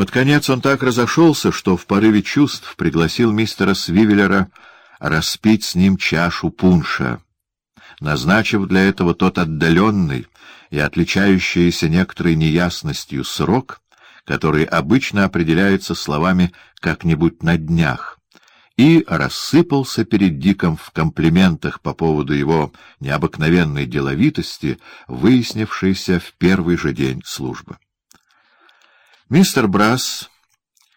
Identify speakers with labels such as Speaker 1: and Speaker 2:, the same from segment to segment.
Speaker 1: Под конец он так разошелся, что в порыве чувств пригласил мистера Свивеллера распить с ним чашу пунша, назначив для этого тот отдаленный и отличающийся некоторой неясностью срок, который обычно определяется словами «как-нибудь на днях», и рассыпался перед Диком в комплиментах по поводу его необыкновенной деловитости, выяснившейся в первый же день службы. Мистер Брас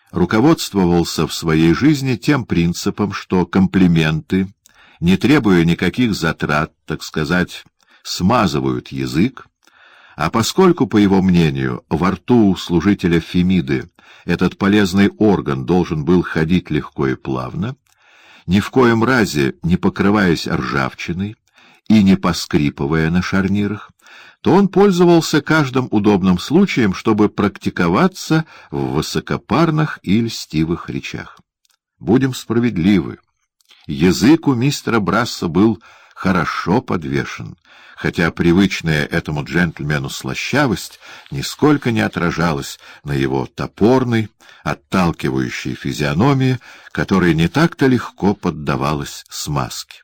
Speaker 1: руководствовался в своей жизни тем принципом, что комплименты, не требуя никаких затрат, так сказать, смазывают язык, а поскольку, по его мнению, во рту служителя Фемиды этот полезный орган должен был ходить легко и плавно, ни в коем разе не покрываясь ржавчиной и не поскрипывая на шарнирах, то он пользовался каждым удобным случаем, чтобы практиковаться в высокопарных и льстивых речах. Будем справедливы. Язык у мистера Брасса был хорошо подвешен, хотя привычная этому джентльмену слащавость нисколько не отражалась на его топорной, отталкивающей физиономии, которая не так-то легко поддавалась смазке.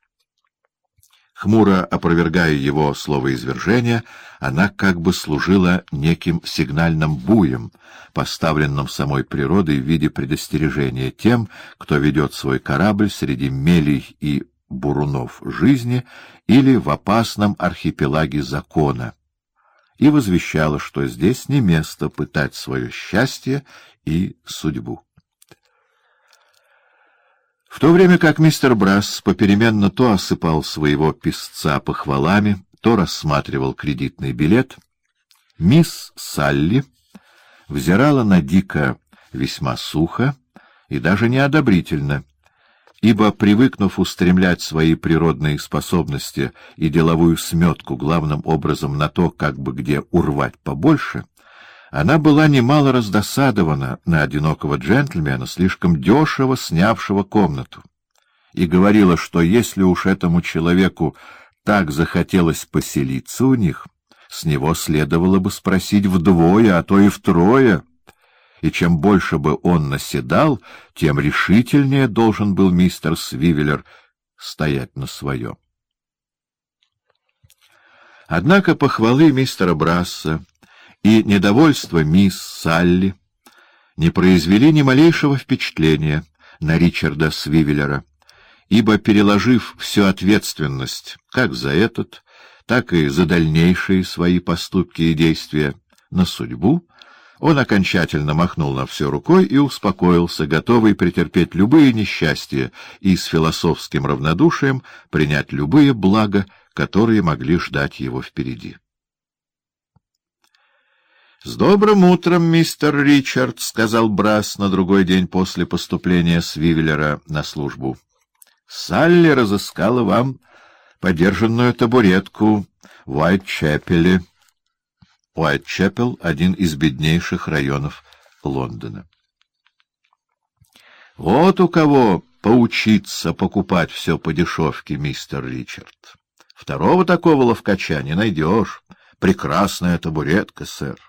Speaker 1: Хмуро опровергая его словоизвержение, она как бы служила неким сигнальным буем, поставленным самой природой в виде предостережения тем, кто ведет свой корабль среди мелей и бурунов жизни или в опасном архипелаге закона, и возвещала, что здесь не место пытать свое счастье и судьбу. В то время как мистер Брас попеременно то осыпал своего писца похвалами, то рассматривал кредитный билет, мисс Салли взирала на Дика весьма сухо и даже неодобрительно, ибо, привыкнув устремлять свои природные способности и деловую сметку главным образом на то, как бы где урвать побольше, она была немало раздосадована на одинокого джентльмена, слишком дешево снявшего комнату, и говорила, что если уж этому человеку так захотелось поселиться у них, с него следовало бы спросить вдвое, а то и втрое, и чем больше бы он наседал, тем решительнее должен был мистер Свивеллер стоять на своем. Однако похвалы мистера Брасса и недовольство мисс Салли не произвели ни малейшего впечатления на Ричарда Свивеллера, ибо, переложив всю ответственность как за этот, так и за дальнейшие свои поступки и действия на судьбу, он окончательно махнул на все рукой и успокоился, готовый претерпеть любые несчастья и с философским равнодушием принять любые блага, которые могли ждать его впереди. — С добрым утром, мистер Ричард, — сказал Брас на другой день после поступления Свивеллера на службу. — Салли разыскала вам подержанную табуретку в Уайт-Чепеле. Уайт-Чепел — один из беднейших районов Лондона. — Вот у кого поучиться покупать все по дешевке, мистер Ричард. Второго такого ловкача не найдешь. Прекрасная табуретка, сэр. —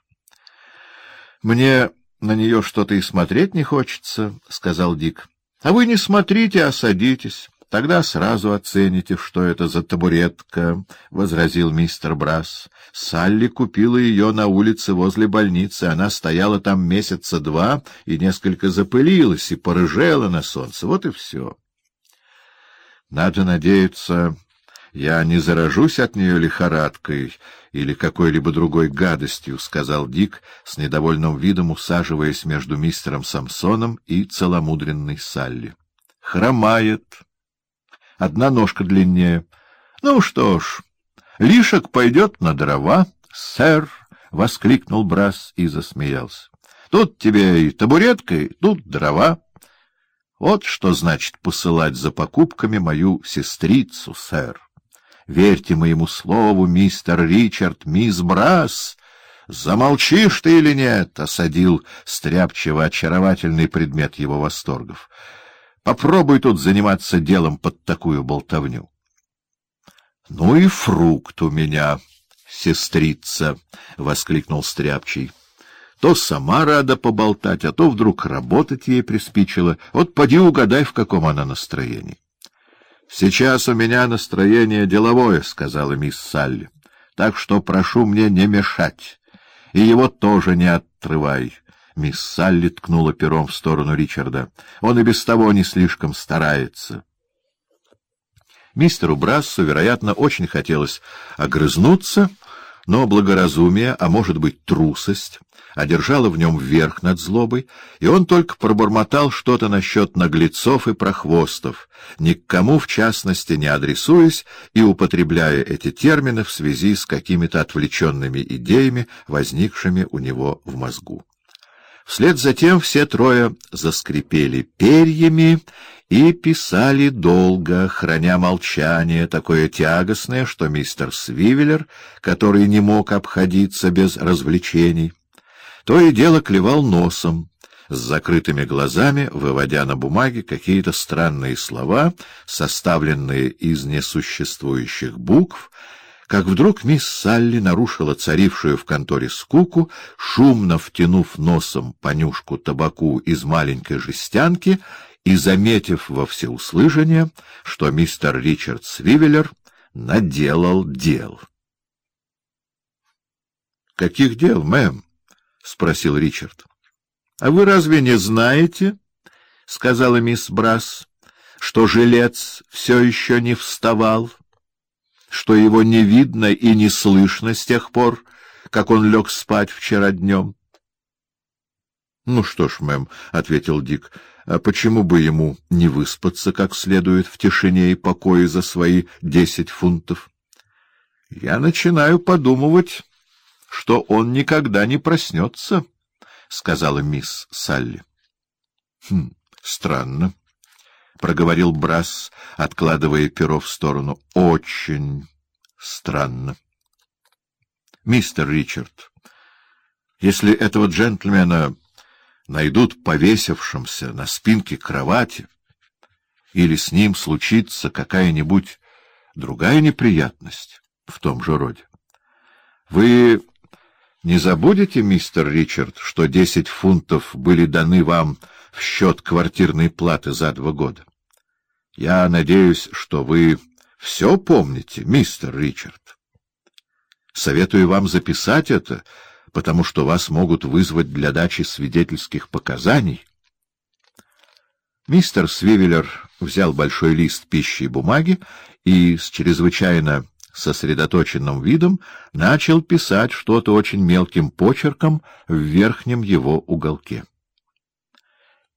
Speaker 1: Мне на нее что-то и смотреть не хочется, — сказал Дик. — А вы не смотрите, а садитесь. Тогда сразу оцените, что это за табуретка, — возразил мистер Брас. Салли купила ее на улице возле больницы. Она стояла там месяца два и несколько запылилась и порыжела на солнце. Вот и все. Надо надеяться, я не заражусь от нее лихорадкой или какой-либо другой гадостью, — сказал Дик с недовольным видом, усаживаясь между мистером Самсоном и целомудренной Салли. — Хромает. Одна ножка длиннее. Ну что ж, лишек пойдет на дрова, сэр, — воскликнул Брас и засмеялся. — Тут тебе и табуретка, и тут дрова. Вот что значит посылать за покупками мою сестрицу, сэр. Верьте моему слову, мистер Ричард, мисс Брас. Замолчишь ты или нет? — осадил стряпчиво очаровательный предмет его восторгов. Попробуй тут заниматься делом под такую болтовню. — Ну и фрукт у меня, сестрица! — воскликнул стряпчий. — То сама рада поболтать, а то вдруг работать ей приспичило. Вот поди угадай, в каком она настроении. — Сейчас у меня настроение деловое, — сказала мисс Салли. — Так что прошу мне не мешать. И его тоже не отрывай. Мисс Салли ткнула пером в сторону Ричарда. Он и без того не слишком старается. Мистеру Брассу, вероятно, очень хотелось огрызнуться, но благоразумие, а может быть трусость, одержала в нем верх над злобой, и он только пробормотал что-то насчет наглецов и прохвостов, ни к кому в частности не адресуясь и употребляя эти термины в связи с какими-то отвлеченными идеями, возникшими у него в мозгу. Вслед за тем все трое заскрипели перьями и писали долго, храня молчание, такое тягостное, что мистер Свивеллер, который не мог обходиться без развлечений, то и дело клевал носом, с закрытыми глазами, выводя на бумаге какие-то странные слова, составленные из несуществующих букв, как вдруг мисс Салли нарушила царившую в конторе скуку, шумно втянув носом понюшку табаку из маленькой жестянки и заметив во всеуслышание, что мистер Ричард Свивеллер наделал дел. — Каких дел, мэм? — спросил Ричард. — А вы разве не знаете, — сказала мисс Брас, — что жилец все еще не вставал? — что его не видно и не слышно с тех пор, как он лег спать вчера днем. — Ну что ж, мэм, — ответил Дик, — а почему бы ему не выспаться как следует в тишине и покое за свои десять фунтов? — Я начинаю подумывать, что он никогда не проснется, — сказала мисс Салли. — Хм, странно. — проговорил Брас, откладывая перо в сторону. — Очень странно. — Мистер Ричард, если этого джентльмена найдут повесившимся на спинке кровати, или с ним случится какая-нибудь другая неприятность в том же роде, вы не забудете, мистер Ричард, что десять фунтов были даны вам в счет квартирной платы за два года? Я надеюсь, что вы все помните, мистер Ричард. Советую вам записать это, потому что вас могут вызвать для дачи свидетельских показаний. Мистер Свивеллер взял большой лист пищи и бумаги и с чрезвычайно сосредоточенным видом начал писать что-то очень мелким почерком в верхнем его уголке.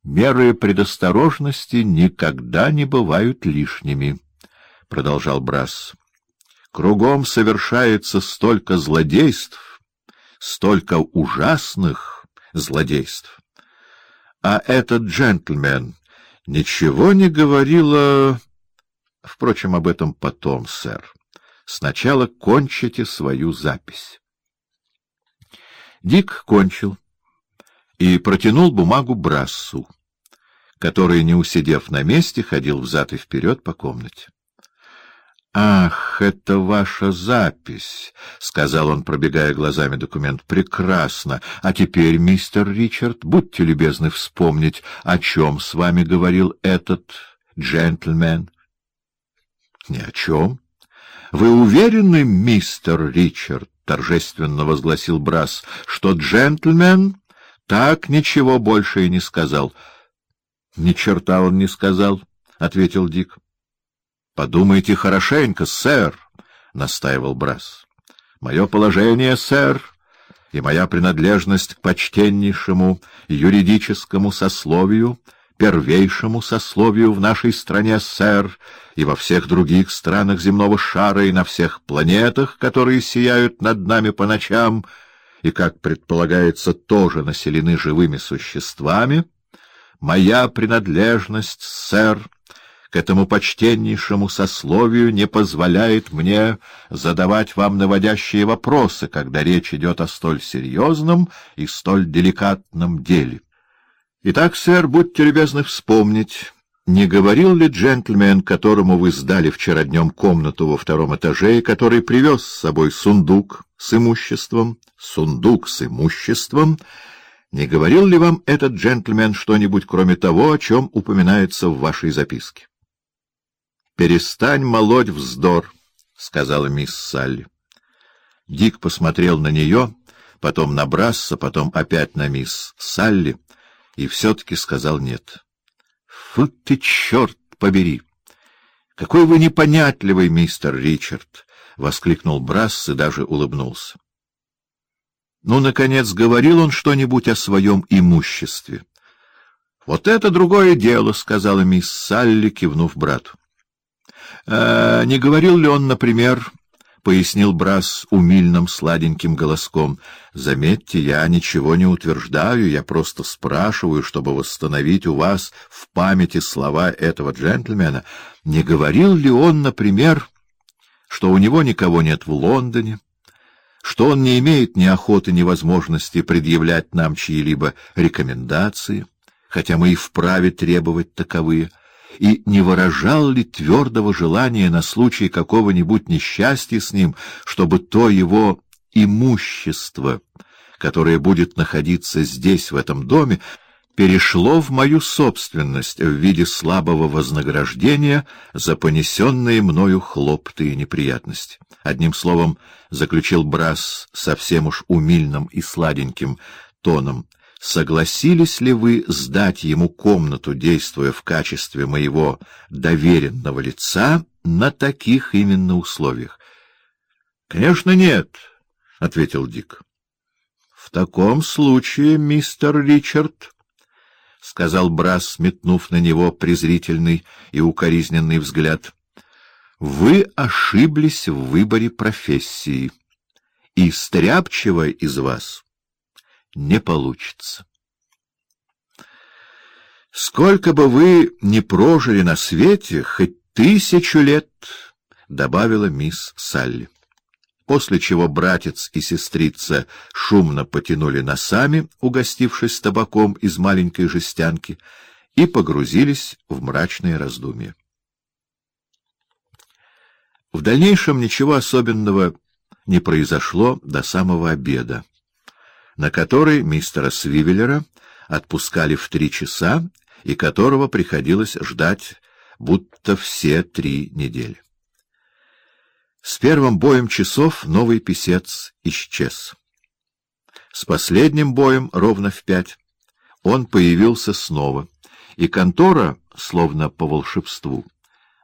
Speaker 1: Меры предосторожности никогда не бывают лишними, — продолжал Брас. Кругом совершается столько злодейств, столько ужасных злодейств. А этот джентльмен ничего не говорила... Впрочем, об этом потом, сэр. Сначала кончите свою запись. Дик кончил и протянул бумагу Брассу, который, не усидев на месте, ходил взад и вперед по комнате. — Ах, это ваша запись, — сказал он, пробегая глазами документ. — Прекрасно. А теперь, мистер Ричард, будьте любезны вспомнить, о чем с вами говорил этот джентльмен. — Ни о чем. — Вы уверены, мистер Ричард, — торжественно возгласил Брас, — что джентльмен так ничего больше и не сказал. — Ни черта он не сказал, — ответил Дик. — Подумайте хорошенько, сэр, — настаивал Брас. — Мое положение, сэр, и моя принадлежность к почтеннейшему юридическому сословию, первейшему сословию в нашей стране, сэр, и во всех других странах земного шара, и на всех планетах, которые сияют над нами по ночам — и, как предполагается, тоже населены живыми существами, моя принадлежность, сэр, к этому почтеннейшему сословию не позволяет мне задавать вам наводящие вопросы, когда речь идет о столь серьезном и столь деликатном деле. Итак, сэр, будьте любезны вспомнить, не говорил ли джентльмен, которому вы сдали вчера днем комнату во втором этаже, и который привез с собой сундук с имуществом, сундук с имуществом, Не говорил ли вам этот джентльмен что-нибудь, кроме того, о чем упоминается в вашей записке? — Перестань молоть вздор, — сказала мисс Салли. Дик посмотрел на нее, потом на Брасса, потом опять на мисс Салли, и все-таки сказал нет. — Фу ты, черт побери! — Какой вы непонятливый, мистер Ричард! — воскликнул Брасс и даже улыбнулся. Ну, наконец, говорил он что-нибудь о своем имуществе. — Вот это другое дело, — сказала мисс Салли, кивнув брату. «Э, — Не говорил ли он, например, — пояснил Брас умильным сладеньким голоском, — заметьте, я ничего не утверждаю, я просто спрашиваю, чтобы восстановить у вас в памяти слова этого джентльмена. Не говорил ли он, например, что у него никого нет в Лондоне, что он не имеет ни охоты, ни возможности предъявлять нам чьи-либо рекомендации, хотя мы и вправе требовать таковые, и не выражал ли твердого желания на случай какого-нибудь несчастья с ним, чтобы то его имущество, которое будет находиться здесь, в этом доме, перешло в мою собственность в виде слабого вознаграждения за понесенные мною хлопты и неприятности. Одним словом, заключил Брас совсем уж умильным и сладеньким тоном, согласились ли вы сдать ему комнату, действуя в качестве моего доверенного лица, на таких именно условиях? — Конечно, нет, — ответил Дик. — В таком случае, мистер Ричард, — сказал Брас, метнув на него презрительный и укоризненный взгляд, — вы ошиблись в выборе профессии, и стряпчего из вас не получится. Сколько бы вы ни прожили на свете, хоть тысячу лет, — добавила мисс Салли после чего братец и сестрица шумно потянули носами, угостившись табаком из маленькой жестянки, и погрузились в мрачные раздумья. В дальнейшем ничего особенного не произошло до самого обеда, на который мистера Свивеллера отпускали в три часа и которого приходилось ждать будто все три недели. С первым боем часов новый писец исчез. С последним боем, ровно в пять, он появился снова, и контора, словно по волшебству,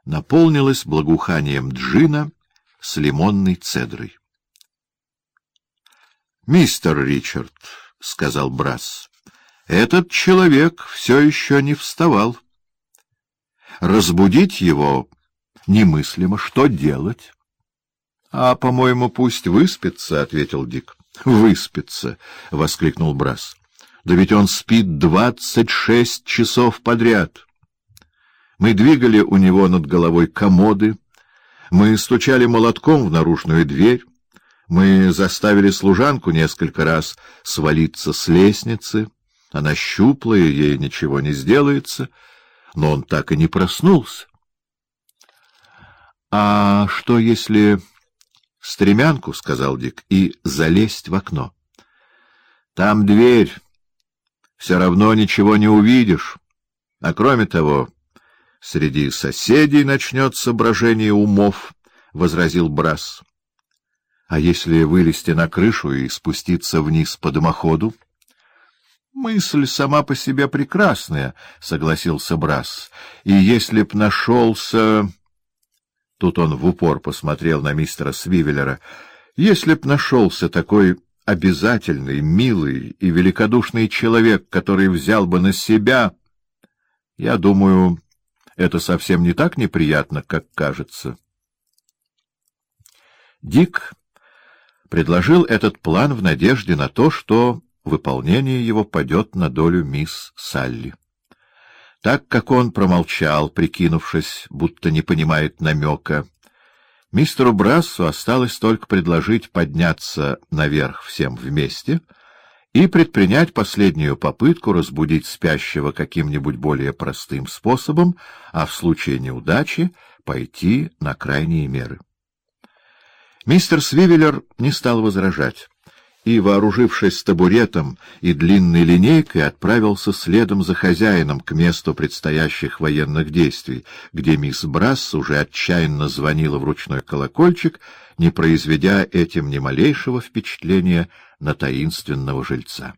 Speaker 1: наполнилась благоуханием джина с лимонной цедрой. — Мистер Ричард, — сказал Брас, — этот человек все еще не вставал. Разбудить его немыслимо. Что делать? — А, по-моему, пусть выспится, — ответил Дик. — Выспится, — воскликнул Брас. — Да ведь он спит двадцать шесть часов подряд. Мы двигали у него над головой комоды, мы стучали молотком в наружную дверь, мы заставили служанку несколько раз свалиться с лестницы. Она щуплая, ей ничего не сделается, но он так и не проснулся. — А что, если — Стремянку, — сказал Дик, — и залезть в окно. — Там дверь. Все равно ничего не увидишь. А кроме того, среди соседей начнется брожение умов, — возразил Брас. — А если вылезти на крышу и спуститься вниз по дымоходу? — Мысль сама по себе прекрасная, — согласился Брас. — И если б нашелся... Тут он в упор посмотрел на мистера Свивеллера. Если б нашелся такой обязательный, милый и великодушный человек, который взял бы на себя, я думаю, это совсем не так неприятно, как кажется. Дик предложил этот план в надежде на то, что выполнение его падет на долю мисс Салли. Так как он промолчал, прикинувшись, будто не понимает намека, мистеру Брассу осталось только предложить подняться наверх всем вместе и предпринять последнюю попытку разбудить спящего каким-нибудь более простым способом, а в случае неудачи пойти на крайние меры. Мистер Свивеллер не стал возражать и, вооружившись табуретом и длинной линейкой, отправился следом за хозяином к месту предстоящих военных действий, где мисс Брасс уже отчаянно звонила в ручной колокольчик, не произведя этим ни малейшего впечатления на таинственного жильца.